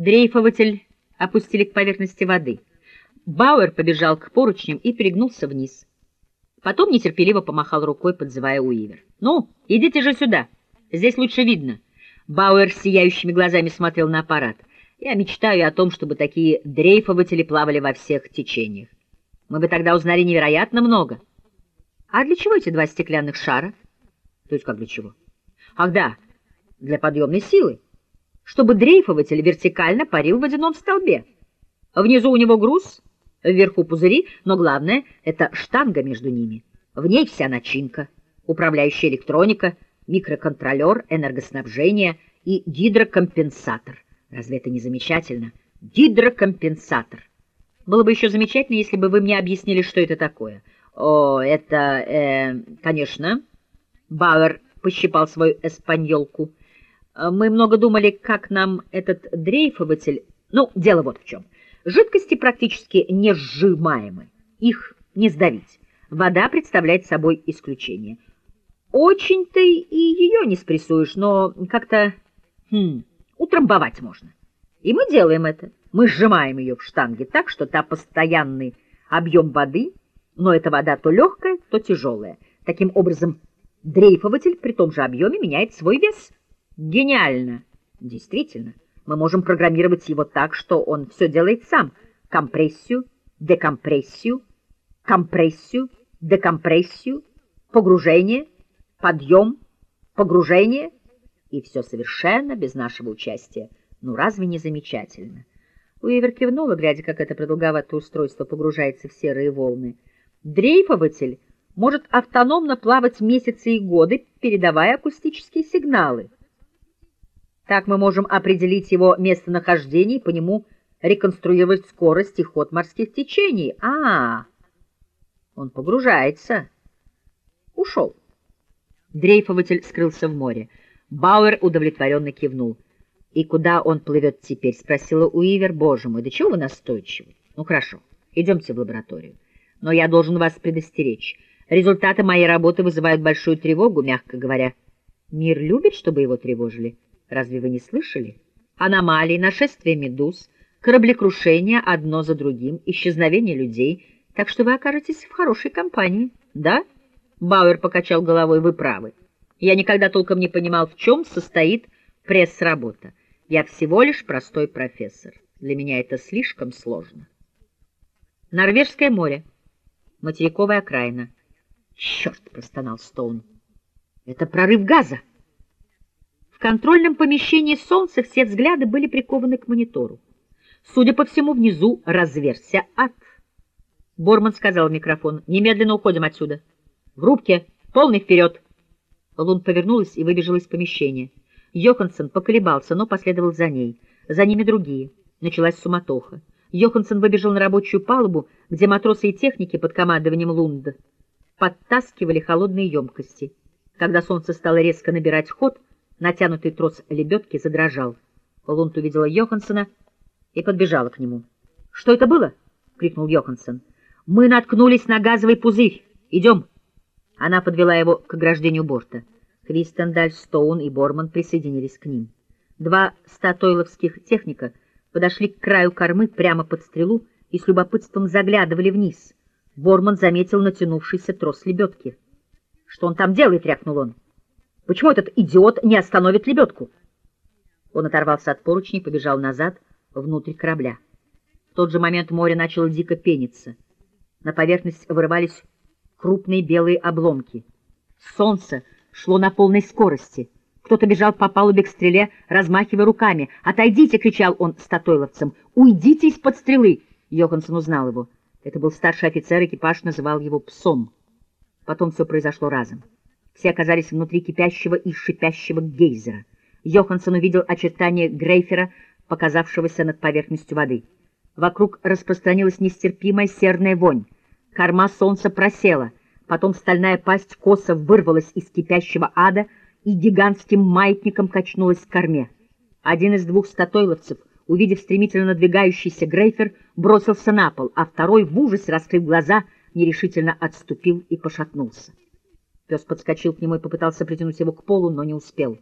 Дрейфователь опустили к поверхности воды. Бауэр побежал к поручням и перегнулся вниз. Потом нетерпеливо помахал рукой, подзывая Уивер. «Ну, идите же сюда. Здесь лучше видно». Бауэр сияющими глазами смотрел на аппарат. «Я мечтаю о том, чтобы такие дрейфователи плавали во всех течениях. Мы бы тогда узнали невероятно много». «А для чего эти два стеклянных шара?» «То есть как для чего?» «Ах да, для подъемной силы, чтобы дрейфователь вертикально парил в водяном столбе. Внизу у него груз, вверху пузыри, но главное — это штанга между ними. В ней вся начинка, управляющая электроника, микроконтролер, энергоснабжение и гидрокомпенсатор. Разве это не замечательно? Гидрокомпенсатор. Было бы еще замечательно, если бы вы мне объяснили, что это такое. О, это, э, конечно... Бауэр пощипал свою эспаньолку. Мы много думали, как нам этот дрейфователь... Ну, дело вот в чем. Жидкости практически не сжимаемы. Их не сдавить. Вода представляет собой исключение. Очень ты и ее не спрессуешь, но как-то хм, утрамбовать можно. И мы делаем это. Мы сжимаем ее в штанге так, что та постоянный объем воды, но эта вода то легкая, то тяжелая. Таким образом, дрейфователь при том же объеме меняет свой вес. Гениально! Действительно, мы можем программировать его так, что он все делает сам. Компрессию, декомпрессию, компрессию, декомпрессию, погружение, подъем, погружение, и все совершенно без нашего участия. Ну, разве не замечательно? Уивер кивнула, глядя, как это продолговатое устройство погружается в серые волны. Дрейфователь может автономно плавать месяцы и годы, передавая акустические сигналы. Так мы можем определить его местонахождение и по нему реконструировать скорость и ход морских течений. А, он погружается. Ушел. Дрейфователь скрылся в море. Бауэр удовлетворенно кивнул. «И куда он плывет теперь?» — спросила Уивер. «Боже мой, да чего вы настойчивы? Ну, хорошо, идемте в лабораторию. Но я должен вас предостеречь. Результаты моей работы вызывают большую тревогу, мягко говоря. Мир любит, чтобы его тревожили. Разве вы не слышали? Аномалии, нашествие медуз, кораблекрушения одно за другим, исчезновение людей. Так что вы окажетесь в хорошей компании. Да? Бауэр покачал головой. Вы правы. Я никогда толком не понимал, в чем состоит пресс-работа. Я всего лишь простой профессор. Для меня это слишком сложно. Норвежское море. Материковая окраина. «Черт!» — простонал Стоун. «Это прорыв газа!» Контрольном помещении солнца все взгляды были прикованы к монитору. Судя по всему, внизу разверся ад. Борман сказал в микрофон. «Немедленно уходим отсюда. В рубке. Полный вперед!» Лун повернулась и выбежала из помещения. Йоханссон поколебался, но последовал за ней. За ними другие. Началась суматоха. Йоханссон выбежал на рабочую палубу, где матросы и техники под командованием Лунда подтаскивали холодные емкости. Когда солнце стало резко набирать ход, натянутый трос лебедки задрожал. Лунд увидела Йоханссона и подбежала к нему. — Что это было? — крикнул Йоханссон. — Мы наткнулись на газовый пузырь. Идем. Она подвела его к ограждению борта. Кристендаль, Стоун и Борман присоединились к ним. Два статойловских техника подошли к краю кормы прямо под стрелу и с любопытством заглядывали вниз. Борман заметил натянувшийся трос лебедки. — Что он там делает? — рявкнул он. — Почему этот идиот не остановит лебедку? Он оторвался от поручни и побежал назад, внутрь корабля. В тот же момент море начало дико пениться. На поверхность вырывались крупные белые обломки. Солнце шло на полной скорости. Кто-то бежал по палубе к стреле, размахивая руками. «Отойдите!» — кричал он статойловцам. «Уйдите из-под стрелы!» Йоханссон узнал его. Это был старший офицер, экипаж называл его «псом». Потом все произошло разом. Все оказались внутри кипящего и шипящего гейзера. Йоханссон увидел очертания Грейфера, показавшегося над поверхностью воды. Вокруг распространилась нестерпимая серная вонь. Корма солнца просела, потом стальная пасть коса вырвалась из кипящего ада и гигантским маятником качнулась к корме. Один из двух статойловцев, увидев стремительно надвигающийся Грейфер, бросился на пол, а второй, в ужасе раскрыв глаза, нерешительно отступил и пошатнулся. Пес подскочил к нему и попытался притянуть его к полу, но не успел.